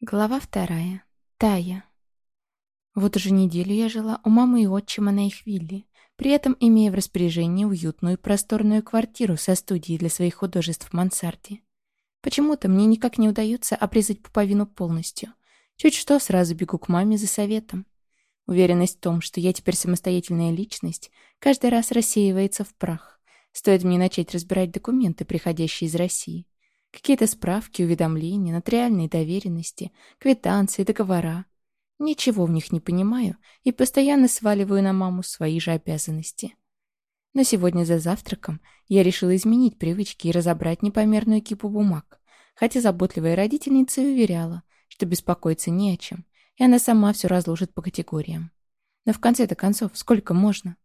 Глава вторая. Тая. Вот уже неделю я жила у мамы и отчима на их вилле, при этом имея в распоряжении уютную и просторную квартиру со студией для своих художеств в мансарде. Почему-то мне никак не удается обрезать пуповину полностью. Чуть что, сразу бегу к маме за советом. Уверенность в том, что я теперь самостоятельная личность, каждый раз рассеивается в прах. Стоит мне начать разбирать документы, приходящие из России. Какие-то справки, уведомления, нотариальные доверенности, квитанции, договора. Ничего в них не понимаю и постоянно сваливаю на маму свои же обязанности. Но сегодня за завтраком я решила изменить привычки и разобрать непомерную кипу бумаг, хотя заботливая родительница уверяла, что беспокоиться не о чем, и она сама все разложит по категориям. Но в конце-то концов, сколько можно?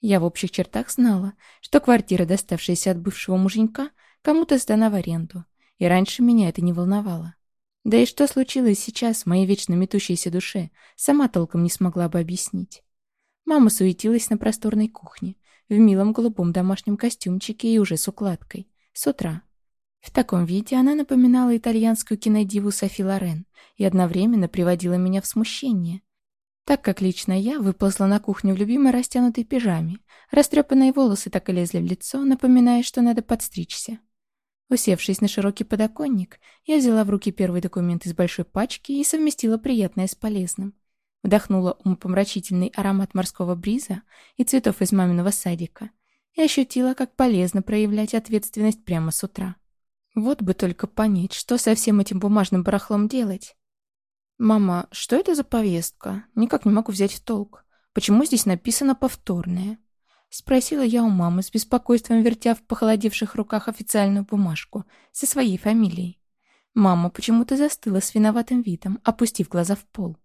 Я в общих чертах знала, что квартира, доставшаяся от бывшего муженька, кому-то сдана в аренду, и раньше меня это не волновало. Да и что случилось сейчас в моей вечно метущейся душе, сама толком не смогла бы объяснить. Мама суетилась на просторной кухне, в милом голубом домашнем костюмчике и уже с укладкой, с утра. В таком виде она напоминала итальянскую кинодиву Софи Лорен и одновременно приводила меня в смущение, так как лично я выползла на кухню в любимой растянутой пижаме, растрепанные волосы так и лезли в лицо, напоминая, что надо подстричься. Усевшись на широкий подоконник, я взяла в руки первый документ из большой пачки и совместила приятное с полезным. Вдохнула умопомрачительный аромат морского бриза и цветов из маминого садика и ощутила, как полезно проявлять ответственность прямо с утра. Вот бы только понять, что со всем этим бумажным барахлом делать. «Мама, что это за повестка? Никак не могу взять в толк. Почему здесь написано «повторное»?» Спросила я у мамы с беспокойством, вертя в похолодевших руках официальную бумажку со своей фамилией. Мама почему-то застыла с виноватым видом, опустив глаза в пол.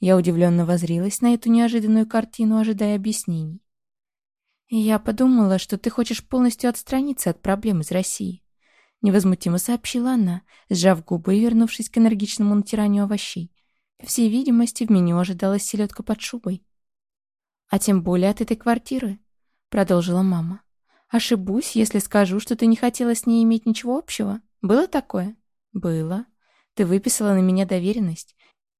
Я удивленно возрилась на эту неожиданную картину, ожидая объяснений. «Я подумала, что ты хочешь полностью отстраниться от проблем из России», невозмутимо сообщила она, сжав губы и вернувшись к энергичному натиранию овощей. По всей видимости, в меню ожидалась селедка под шубой. «А тем более от этой квартиры», продолжила мама. «Ошибусь, если скажу, что ты не хотела с ней иметь ничего общего? Было такое?» «Было. Ты выписала на меня доверенность.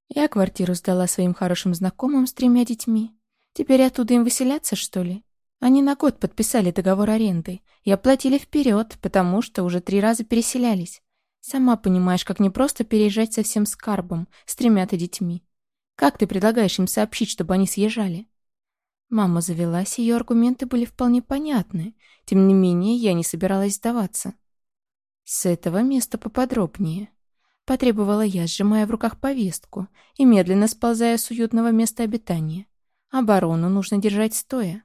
Я квартиру сдала своим хорошим знакомым с тремя детьми. Теперь оттуда им выселяться, что ли? Они на год подписали договор аренды и оплатили вперед, потому что уже три раза переселялись. Сама понимаешь, как непросто переезжать со всем скарбом, с тремя-то детьми. Как ты предлагаешь им сообщить, чтобы они съезжали?» Мама завелась, ее аргументы были вполне понятны. Тем не менее, я не собиралась сдаваться. С этого места поподробнее. Потребовала я, сжимая в руках повестку и медленно сползая с уютного места обитания. Оборону нужно держать стоя.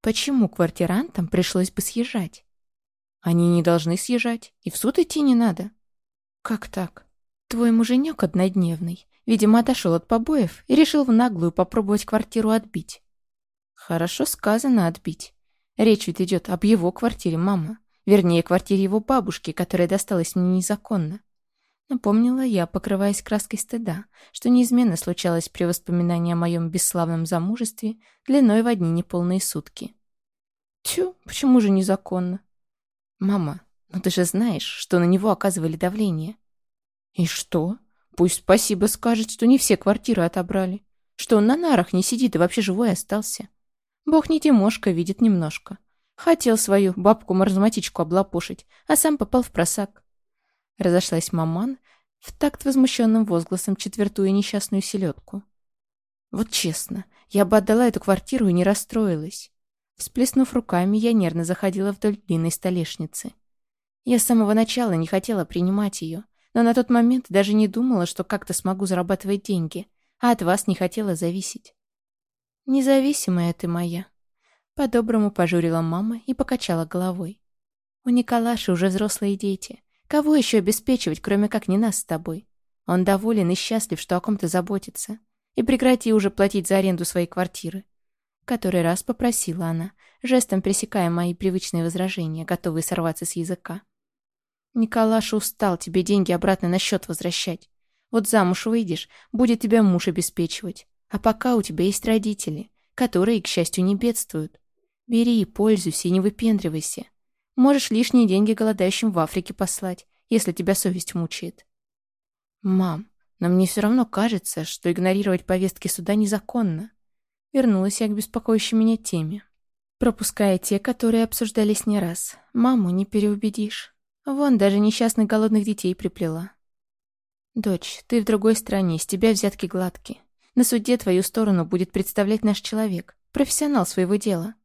Почему квартирантам пришлось бы съезжать? Они не должны съезжать, и в суд идти не надо. Как так? Твой муженек однодневный, видимо, отошел от побоев и решил в наглую попробовать квартиру отбить. Хорошо сказано отбить. Речь ведь идет об его квартире, мама. Вернее, квартире его бабушки, которая досталась мне незаконно. Напомнила я, покрываясь краской стыда, что неизменно случалось при воспоминании о моем бесславном замужестве длиной в одни неполные сутки. Тю, почему же незаконно? Мама, ну ты же знаешь, что на него оказывали давление. И что? Пусть спасибо скажет, что не все квартиры отобрали. Что он на нарах не сидит и вообще живой остался. Бог не Тимошка, видит немножко. Хотел свою бабку-маразматичку облапошить, а сам попал в просак. Разошлась маман, в такт возмущенным возгласом четвертуя несчастную селедку. Вот честно, я бы отдала эту квартиру и не расстроилась. Всплеснув руками, я нервно заходила вдоль длинной столешницы. Я с самого начала не хотела принимать ее, но на тот момент даже не думала, что как-то смогу зарабатывать деньги, а от вас не хотела зависеть. «Независимая ты моя», — по-доброму пожурила мама и покачала головой. «У Николаши уже взрослые дети. Кого еще обеспечивать, кроме как не нас с тобой? Он доволен и счастлив, что о ком-то заботится. И прекрати уже платить за аренду своей квартиры». Который раз попросила она, жестом пресекая мои привычные возражения, готовые сорваться с языка. «Николаша устал тебе деньги обратно на счет возвращать. Вот замуж выйдешь, будет тебя муж обеспечивать. А пока у тебя есть родители, которые, к счастью, не бедствуют. Бери и пользуйся, и не выпендривайся. Можешь лишние деньги голодающим в Африке послать, если тебя совесть мучает. Мам, Но мне все равно кажется, что игнорировать повестки суда незаконно. Вернулась я к беспокоящей меня теме. Пропуская те, которые обсуждались не раз. Маму не переубедишь. Вон, даже несчастных голодных детей приплела. «Дочь, ты в другой стране, с тебя взятки гладкие. На суде твою сторону будет представлять наш человек, профессионал своего дела.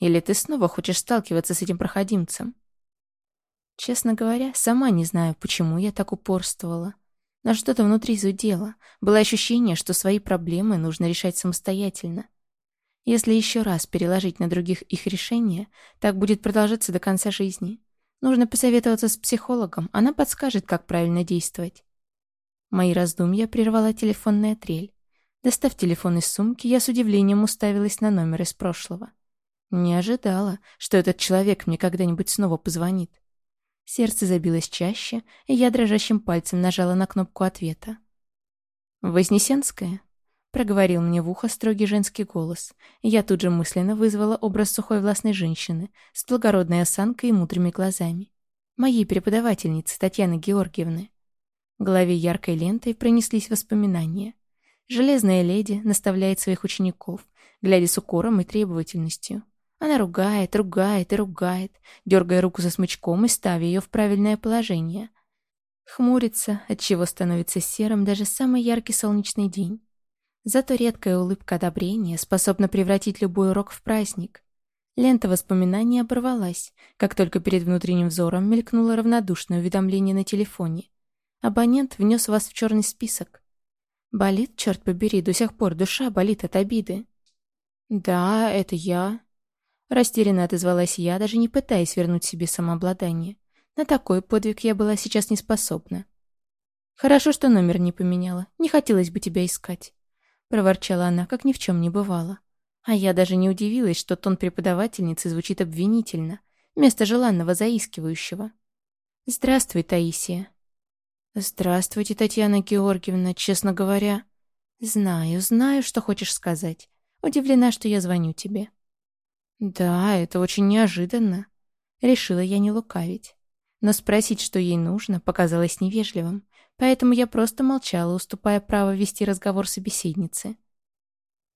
Или ты снова хочешь сталкиваться с этим проходимцем?» Честно говоря, сама не знаю, почему я так упорствовала. Но что-то внутри зудело. Было ощущение, что свои проблемы нужно решать самостоятельно. Если еще раз переложить на других их решения, так будет продолжаться до конца жизни. Нужно посоветоваться с психологом, она подскажет, как правильно действовать. Мои раздумья прервала телефонная трель. Достав телефон из сумки, я с удивлением уставилась на номер из прошлого. Не ожидала, что этот человек мне когда-нибудь снова позвонит. Сердце забилось чаще, и я дрожащим пальцем нажала на кнопку ответа. «Вознесенская?» — проговорил мне в ухо строгий женский голос, я тут же мысленно вызвала образ сухой властной женщины с благородной осанкой и мудрыми глазами. Моей преподавательницы Татьяны Георгиевны. В голове яркой лентой пронеслись воспоминания. Железная леди наставляет своих учеников, глядя с укором и требовательностью. Она ругает, ругает и ругает, дергая руку за смычком и ставя ее в правильное положение. Хмурится, отчего становится серым даже самый яркий солнечный день. Зато редкая улыбка одобрения способна превратить любой урок в праздник. Лента воспоминаний оборвалась, как только перед внутренним взором мелькнуло равнодушное уведомление на телефоне. Абонент внес вас в черный список. Болит, черт побери, до сих пор душа болит от обиды. «Да, это я», Растерянно отозвалась я, даже не пытаясь вернуть себе самообладание. На такой подвиг я была сейчас не способна. «Хорошо, что номер не поменяла. Не хотелось бы тебя искать», — проворчала она, как ни в чем не бывало. А я даже не удивилась, что тон преподавательницы звучит обвинительно, вместо желанного заискивающего. «Здравствуй, Таисия». «Здравствуйте, Татьяна Георгиевна, честно говоря». «Знаю, знаю, что хочешь сказать. Удивлена, что я звоню тебе». Да, это очень неожиданно. Решила я не лукавить. Но спросить, что ей нужно, показалось невежливым, поэтому я просто молчала, уступая право вести разговор собеседнице.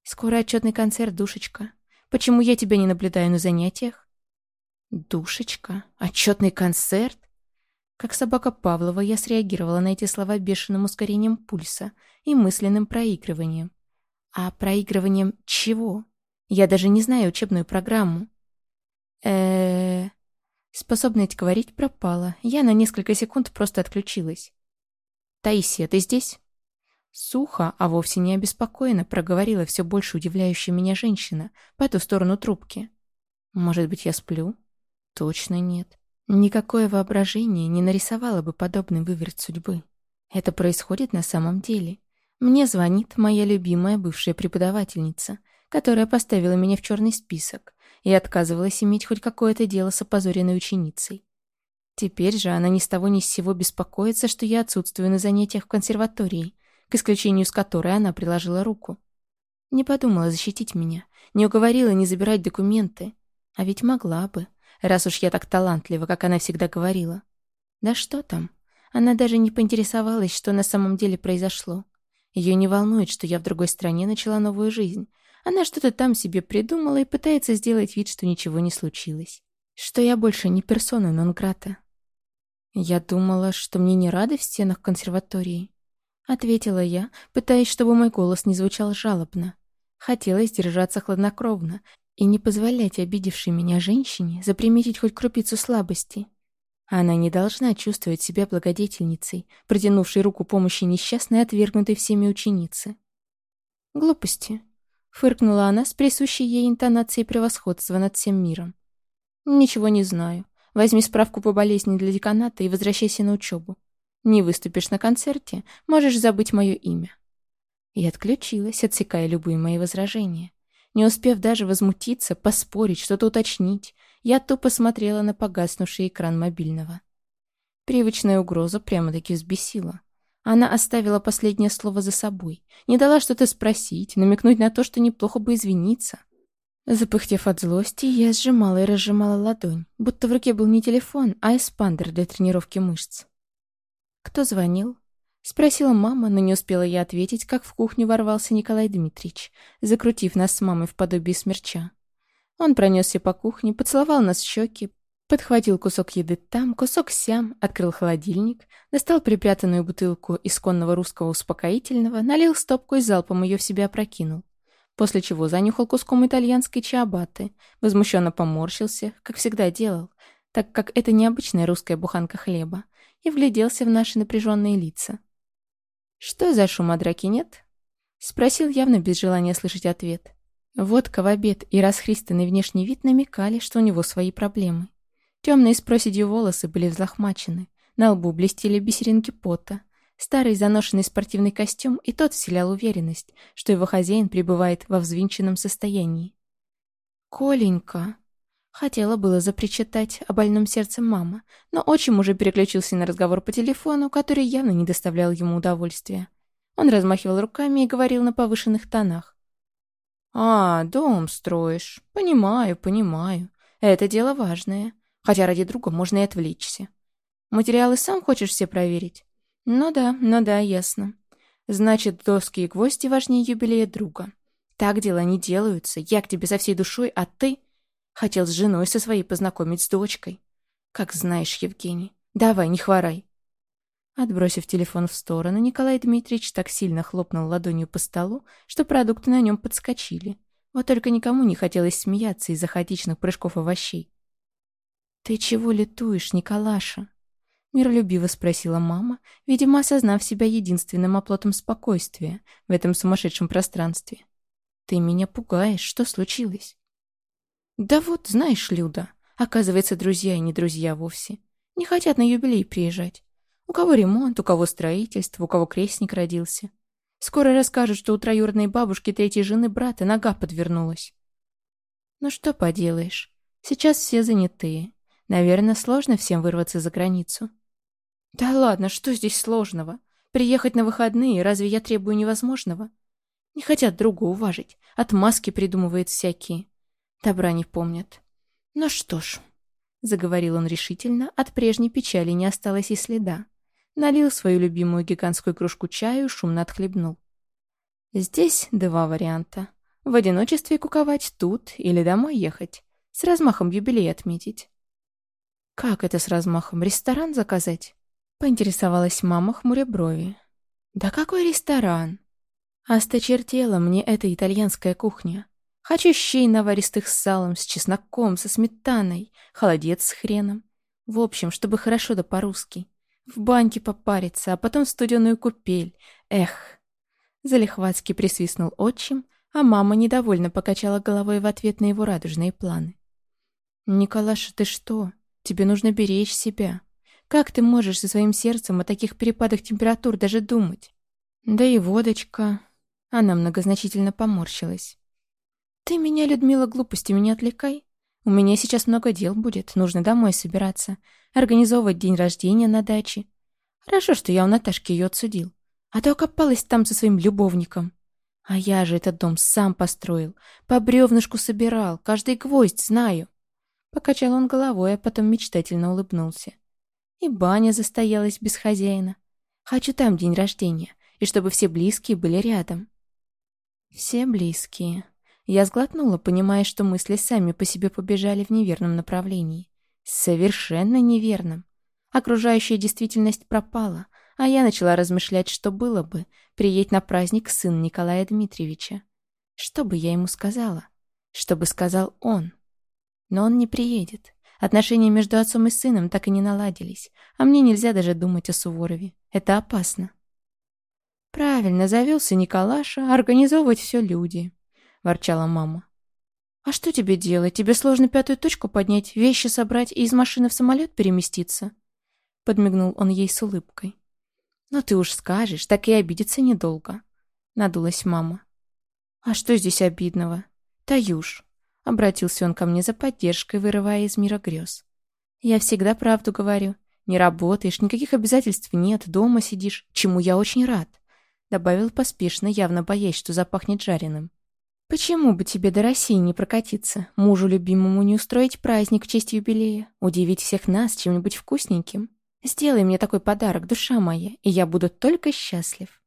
«Скоро отчетный концерт, душечка. Почему я тебя не наблюдаю на занятиях?» «Душечка? Отчетный концерт?» Как собака Павлова, я среагировала на эти слова бешеным ускорением пульса и мысленным проигрыванием. А проигрыванием чего? Я даже не знаю учебную программу. э Способность говорить пропала. Я на несколько секунд просто отключилась. «Таисия, ты здесь?» Сухо, а вовсе не обеспокоенно проговорила все больше удивляющая меня женщина по ту сторону трубки. «Может быть, я сплю?» «Точно нет. Никакое воображение не нарисовало бы подобный выверт судьбы. Это происходит на самом деле. Мне звонит моя любимая бывшая преподавательница, которая поставила меня в черный список и отказывалась иметь хоть какое-то дело с опозоренной ученицей. Теперь же она ни с того ни с сего беспокоится, что я отсутствую на занятиях в консерватории, к исключению с которой она приложила руку. Не подумала защитить меня, не уговорила не забирать документы. А ведь могла бы, раз уж я так талантлива, как она всегда говорила. Да что там? Она даже не поинтересовалась, что на самом деле произошло. Ее не волнует, что я в другой стране начала новую жизнь, она что-то там себе придумала и пытается сделать вид, что ничего не случилось. Что я больше не персона нон-грата. Я думала, что мне не рады в стенах консерватории. Ответила я, пытаясь, чтобы мой голос не звучал жалобно. Хотелось держаться хладнокровно и не позволять обидевшей меня женщине заприметить хоть крупицу слабости. Она не должна чувствовать себя благодетельницей, протянувшей руку помощи несчастной, отвергнутой всеми ученицы. Глупости. Фыркнула она с присущей ей интонацией превосходства над всем миром. «Ничего не знаю. Возьми справку по болезни для деканата и возвращайся на учебу. Не выступишь на концерте, можешь забыть мое имя». И отключилась, отсекая любые мои возражения. Не успев даже возмутиться, поспорить, что-то уточнить, я тупо смотрела на погаснувший экран мобильного. Привычная угроза прямо-таки взбесила. Она оставила последнее слово за собой, не дала что-то спросить, намекнуть на то, что неплохо бы извиниться. Запыхтев от злости, я сжимала и разжимала ладонь, будто в руке был не телефон, а эспандер для тренировки мышц. «Кто звонил?» — Спросила мама, но не успела я ответить, как в кухню ворвался Николай Дмитриевич, закрутив нас с мамой в подобие смерча. Он пронесся по кухне, поцеловал нас в щеки, подхватил кусок еды там, кусок сям, открыл холодильник, достал припрятанную бутылку исконного русского успокоительного, налил стопку и залпом ее в себя опрокинул. После чего занюхал куском итальянской чиабаты, возмущенно поморщился, как всегда делал, так как это необычная русская буханка хлеба, и вгляделся в наши напряженные лица. «Что за шум, а драки нет?» Спросил явно без желания слышать ответ. Водка в обед и расхристанный внешний вид намекали, что у него свои проблемы. Темные с проседью волосы были взлохмачены, на лбу блестели бисеринки пота. Старый заношенный спортивный костюм и тот вселял уверенность, что его хозяин пребывает во взвинченном состоянии. «Коленька!» Хотела было запричитать о больном сердце мама, но отчим уже переключился на разговор по телефону, который явно не доставлял ему удовольствия. Он размахивал руками и говорил на повышенных тонах. «А, дом строишь. Понимаю, понимаю. Это дело важное. Хотя ради друга можно и отвлечься. Материалы сам хочешь все проверить? Ну да, ну да, ясно. Значит, доски и гвозди важнее юбилея друга. Так дела не делаются. Я к тебе со всей душой, а ты... Хотел с женой со своей познакомить с дочкой. Как знаешь, Евгений. Давай, не хворай. Отбросив телефон в сторону, Николай Дмитриевич так сильно хлопнул ладонью по столу, что продукты на нем подскочили. Вот только никому не хотелось смеяться из-за хаотичных прыжков овощей. «Ты чего летуешь, Николаша?» Миролюбиво спросила мама, видимо, осознав себя единственным оплотом спокойствия в этом сумасшедшем пространстве. «Ты меня пугаешь. Что случилось?» Да вот, знаешь, Люда, оказывается, друзья и не друзья вовсе. Не хотят на юбилей приезжать. У кого ремонт, у кого строительство, у кого крестник родился. Скоро расскажут, что у троюродной бабушки третьей жены брата нога подвернулась. Ну что поделаешь, сейчас все занятые. Наверное, сложно всем вырваться за границу. Да ладно, что здесь сложного? Приехать на выходные, разве я требую невозможного? Не хотят друга уважить, отмазки придумывают всякие. Добра не помнят. Ну что ж, заговорил он решительно, от прежней печали не осталось и следа. Налил свою любимую гигантскую кружку чаю и шумно отхлебнул. Здесь два варианта. В одиночестве куковать тут или домой ехать. С размахом юбилей отметить. «Как это с размахом? Ресторан заказать?» Поинтересовалась мама, хмуря брови. «Да какой ресторан?» Осточертела мне эта итальянская кухня. Хочу щей наваристых с салом, с чесноком, со сметаной, холодец с хреном. В общем, чтобы хорошо да по-русски. В баньке попариться, а потом в студеную купель. Эх! Залихватски присвистнул отчим, а мама недовольно покачала головой в ответ на его радужные планы. «Николаша, ты что? Тебе нужно беречь себя. Как ты можешь со своим сердцем о таких перепадах температур даже думать? Да и водочка...» Она многозначительно поморщилась. «Ты меня, Людмила, глупостями не отвлекай. У меня сейчас много дел будет, нужно домой собираться, организовывать день рождения на даче. Хорошо, что я у Наташки ее отсудил, а то окопалась там со своим любовником. А я же этот дом сам построил, по бревнышку собирал, каждый гвоздь знаю». Покачал он головой, а потом мечтательно улыбнулся. И баня застоялась без хозяина. Хочу там день рождения, и чтобы все близкие были рядом. Все близкие. Я сглотнула, понимая, что мысли сами по себе побежали в неверном направлении. Совершенно неверном. Окружающая действительность пропала, а я начала размышлять, что было бы, приедь на праздник сын Николая Дмитриевича. Что бы я ему сказала? Что бы сказал он? Но он не приедет. Отношения между отцом и сыном так и не наладились, а мне нельзя даже думать о Суворове. Это опасно. Правильно, завелся Николаша, организовывать все люди. — ворчала мама. «А что тебе делать? Тебе сложно пятую точку поднять, вещи собрать и из машины в самолет переместиться?» Подмигнул он ей с улыбкой. «Ну ты уж скажешь, так и обидеться недолго», — надулась мама. «А что здесь обидного?» «Таюш», — обратился он ко мне за поддержкой, вырывая из мира грез. «Я всегда правду говорю. Не работаешь, никаких обязательств нет, дома сидишь, чему я очень рад», — добавил поспешно, явно боясь, что запахнет жареным. «Почему бы тебе до России не прокатиться? Мужу любимому не устроить праздник в честь юбилея? Удивить всех нас чем-нибудь вкусненьким?» Сделай мне такой подарок, душа моя, и я буду только счастлив.